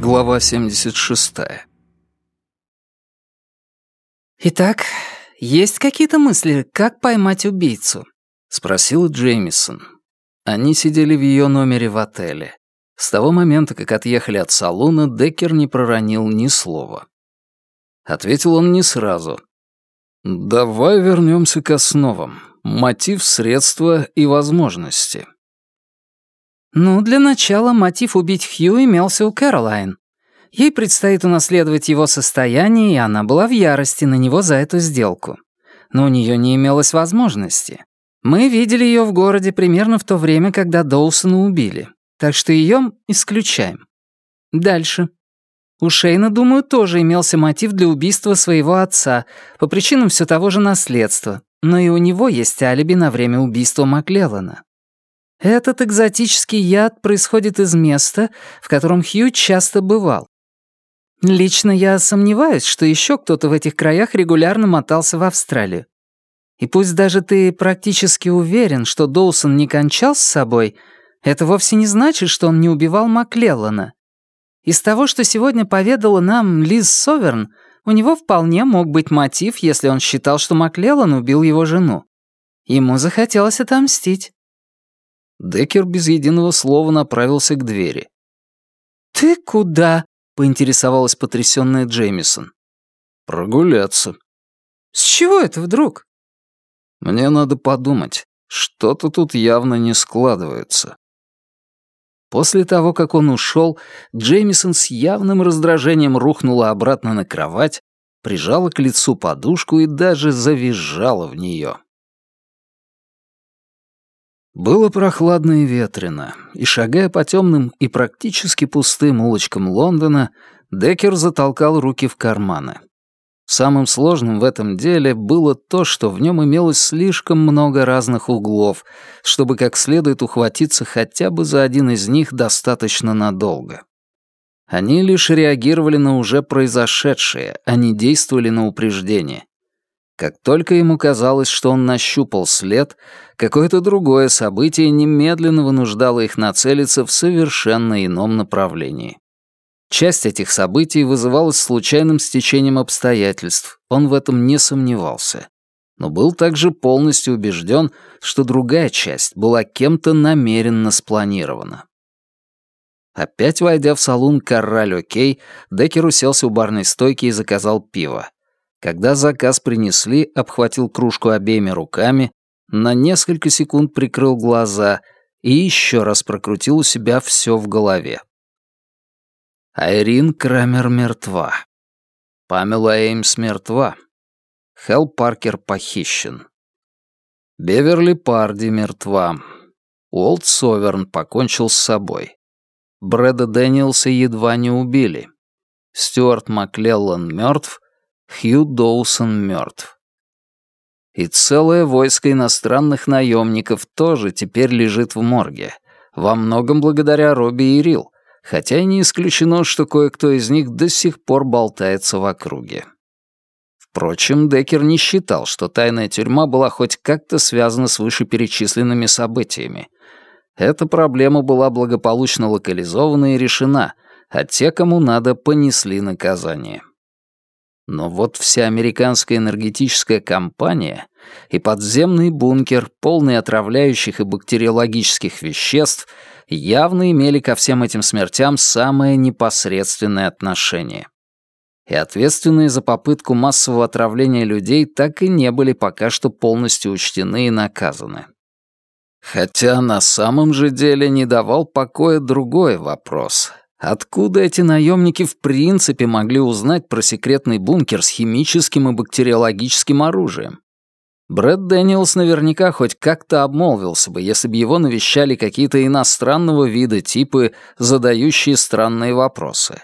Глава 76. «Итак, есть какие-то мысли, как поймать убийцу?» — спросила Джеймисон. Они сидели в ее номере в отеле. С того момента, как отъехали от салона, Деккер не проронил ни слова. Ответил он не сразу. «Давай вернемся к основам. Мотив, средства и возможности». Ну, для начала мотив убить Хью имелся у Кэролайн. Ей предстоит унаследовать его состояние, и она была в ярости на него за эту сделку. Но у нее не имелось возможности. Мы видели ее в городе примерно в то время, когда Доусона убили. Так что ее исключаем. Дальше. У Шейна, думаю, тоже имелся мотив для убийства своего отца, по причинам все того же наследства, но и у него есть алиби на время убийства Маклеллана. Этот экзотический яд происходит из места, в котором Хью часто бывал. Лично я сомневаюсь, что еще кто-то в этих краях регулярно мотался в Австралию. И пусть даже ты практически уверен, что Доусон не кончал с собой, это вовсе не значит, что он не убивал Маклеллана. Из того, что сегодня поведала нам Лиз Соверн, у него вполне мог быть мотив, если он считал, что Маклеллан убил его жену. Ему захотелось отомстить. Деккер без единого слова направился к двери. «Ты куда?» — поинтересовалась потрясённая Джеймисон. «Прогуляться». «С чего это вдруг?» «Мне надо подумать. Что-то тут явно не складывается». После того, как он ушел, Джеймисон с явным раздражением рухнула обратно на кровать, прижала к лицу подушку и даже завизжала в нее. Было прохладно и ветрено, и, шагая по темным и практически пустым улочкам Лондона, Деккер затолкал руки в карманы. Самым сложным в этом деле было то, что в нем имелось слишком много разных углов, чтобы как следует ухватиться хотя бы за один из них достаточно надолго. Они лишь реагировали на уже произошедшее, а не действовали на упреждение. Как только ему казалось, что он нащупал след, какое-то другое событие немедленно вынуждало их нацелиться в совершенно ином направлении. Часть этих событий вызывалась случайным стечением обстоятельств, он в этом не сомневался. Но был также полностью убежден, что другая часть была кем-то намеренно спланирована. Опять войдя в салон «Корраль Окей», Деккер уселся у барной стойки и заказал пиво. Когда заказ принесли, обхватил кружку обеими руками, на несколько секунд прикрыл глаза и еще раз прокрутил у себя все в голове. Айрин Крамер мертва. Памела Эймс мертва. Хелл Паркер похищен. Беверли Парди мертва. Уолт Соверн покончил с собой. Брэда Дэниелса едва не убили. Стюарт Маклеллан мертв, Хью Доусон мертв. И целое войско иностранных наемников тоже теперь лежит в морге, во многом благодаря Робби и Рил, хотя и не исключено, что кое-кто из них до сих пор болтается в округе. Впрочем, Деккер не считал, что тайная тюрьма была хоть как-то связана с вышеперечисленными событиями. Эта проблема была благополучно локализована и решена, а те, кому надо, понесли наказание. Но вот вся американская энергетическая компания и подземный бункер, полный отравляющих и бактериологических веществ, явно имели ко всем этим смертям самое непосредственное отношение. И ответственные за попытку массового отравления людей так и не были пока что полностью учтены и наказаны. Хотя на самом же деле не давал покоя другой вопрос — Откуда эти наемники в принципе могли узнать про секретный бункер с химическим и бактериологическим оружием? Брэд Дэниелс наверняка хоть как-то обмолвился бы, если бы его навещали какие-то иностранного вида типы, задающие странные вопросы.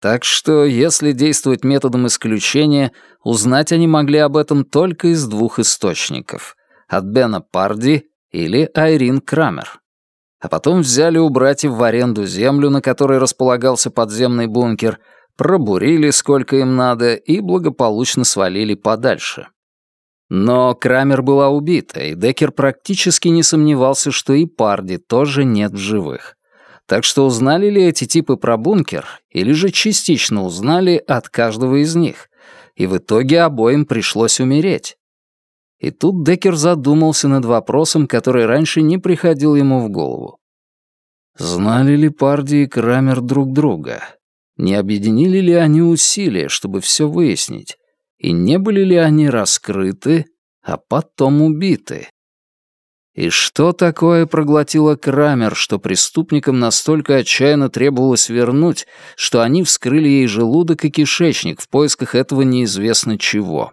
Так что, если действовать методом исключения, узнать они могли об этом только из двух источников — от Бена Парди или Айрин Крамер а потом взяли у братьев в аренду землю, на которой располагался подземный бункер, пробурили сколько им надо и благополучно свалили подальше. Но Крамер была убита, и Деккер практически не сомневался, что и Парди тоже нет в живых. Так что узнали ли эти типы про бункер, или же частично узнали от каждого из них, и в итоге обоим пришлось умереть. И тут Деккер задумался над вопросом, который раньше не приходил ему в голову. Знали ли Парди и Крамер друг друга? Не объединили ли они усилия, чтобы все выяснить? И не были ли они раскрыты, а потом убиты? И что такое проглотила Крамер, что преступникам настолько отчаянно требовалось вернуть, что они вскрыли ей желудок и кишечник в поисках этого неизвестно чего?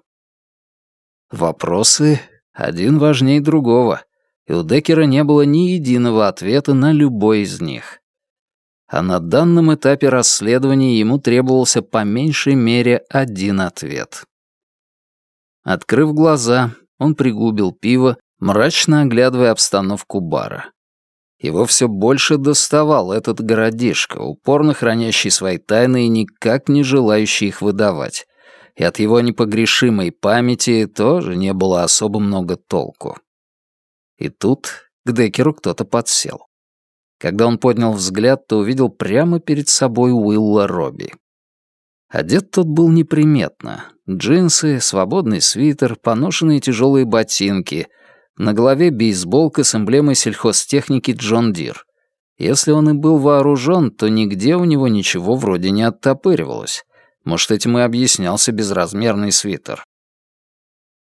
Вопросы один важнее другого, и у Деккера не было ни единого ответа на любой из них. А на данном этапе расследования ему требовался по меньшей мере один ответ. Открыв глаза, он пригубил пиво, мрачно оглядывая обстановку бара. Его все больше доставал этот городишко, упорно хранящий свои тайны и никак не желающий их выдавать и от его непогрешимой памяти тоже не было особо много толку. И тут к Деккеру кто-то подсел. Когда он поднял взгляд, то увидел прямо перед собой Уилла Роби. Одет тот был неприметно. Джинсы, свободный свитер, поношенные тяжелые ботинки, на голове бейсболка с эмблемой сельхозтехники Джон Дир. Если он и был вооружен, то нигде у него ничего вроде не оттопыривалось. Может, этим и объяснялся безразмерный свитер.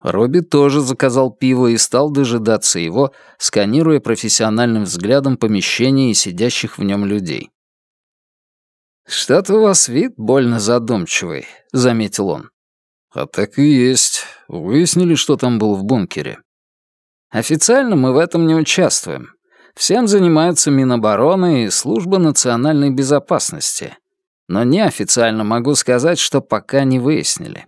Робби тоже заказал пиво и стал дожидаться его, сканируя профессиональным взглядом помещение и сидящих в нем людей. «Что-то у вас вид больно задумчивый», — заметил он. «А так и есть. Выяснили, что там был в бункере». «Официально мы в этом не участвуем. Всем занимаются Минобороны и Служба национальной безопасности но неофициально могу сказать, что пока не выяснили.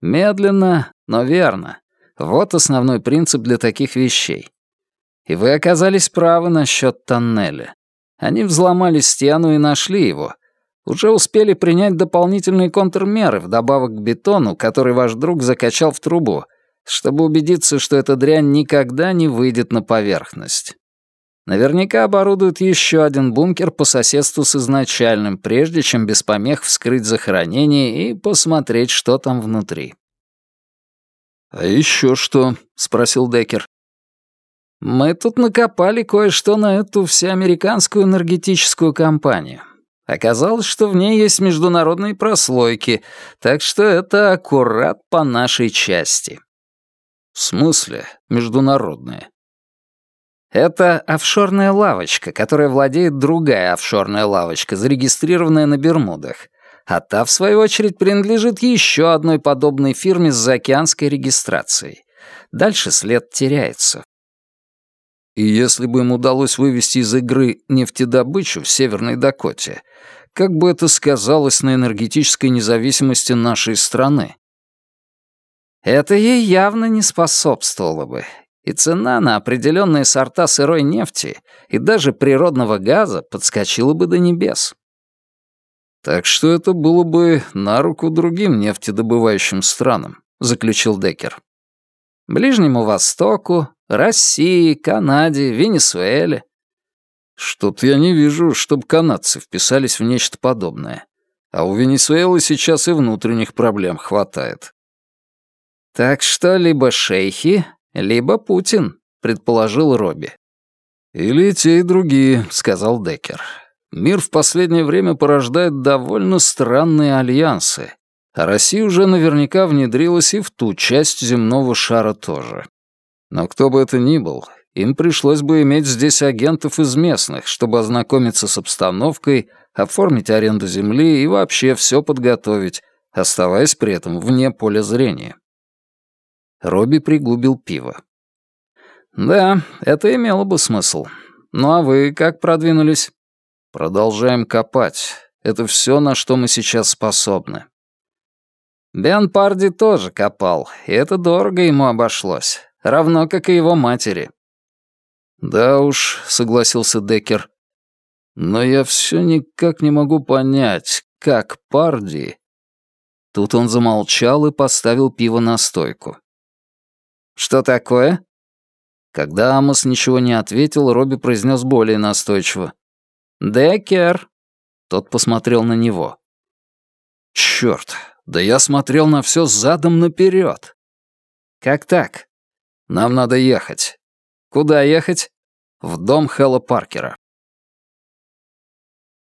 Медленно, но верно. Вот основной принцип для таких вещей. И вы оказались правы насчет тоннеля. Они взломали стену и нашли его. Уже успели принять дополнительные контрмеры вдобавок к бетону, который ваш друг закачал в трубу, чтобы убедиться, что эта дрянь никогда не выйдет на поверхность. Наверняка оборудуют еще один бункер по соседству с изначальным, прежде чем без помех вскрыть захоронение и посмотреть, что там внутри. «А еще что?» — спросил Деккер. «Мы тут накопали кое-что на эту всеамериканскую энергетическую компанию. Оказалось, что в ней есть международные прослойки, так что это аккурат по нашей части». «В смысле международные?» Это офшорная лавочка, которая владеет другая офшорная лавочка, зарегистрированная на Бермудах. А та, в свою очередь, принадлежит еще одной подобной фирме с заокеанской регистрацией. Дальше след теряется. И если бы им удалось вывести из игры нефтедобычу в Северной Дакоте, как бы это сказалось на энергетической независимости нашей страны? Это ей явно не способствовало бы, и цена на определенные сорта сырой нефти и даже природного газа подскочила бы до небес. «Так что это было бы на руку другим нефтедобывающим странам», — заключил Деккер. «Ближнему Востоку, России, Канаде, Венесуэле». «Что-то я не вижу, чтобы канадцы вписались в нечто подобное. А у Венесуэлы сейчас и внутренних проблем хватает». «Так что либо шейхи, «Либо Путин», — предположил Робби. «Или те и другие», — сказал Деккер. «Мир в последнее время порождает довольно странные альянсы, а Россия уже наверняка внедрилась и в ту часть земного шара тоже. Но кто бы это ни был, им пришлось бы иметь здесь агентов из местных, чтобы ознакомиться с обстановкой, оформить аренду земли и вообще все подготовить, оставаясь при этом вне поля зрения. Робби пригубил пиво. «Да, это имело бы смысл. Ну а вы как продвинулись?» «Продолжаем копать. Это все, на что мы сейчас способны». Бен Парди тоже копал, и это дорого ему обошлось, равно как и его матери. «Да уж», — согласился Деккер. «Но я все никак не могу понять, как Парди...» Тут он замолчал и поставил пиво на стойку. «Что такое?» Когда Амос ничего не ответил, Робби произнес более настойчиво. «Деккер!» Тот посмотрел на него. «Чёрт, да я смотрел на всё задом наперёд!» «Как так?» «Нам надо ехать». «Куда ехать?» «В дом Хэлла Паркера».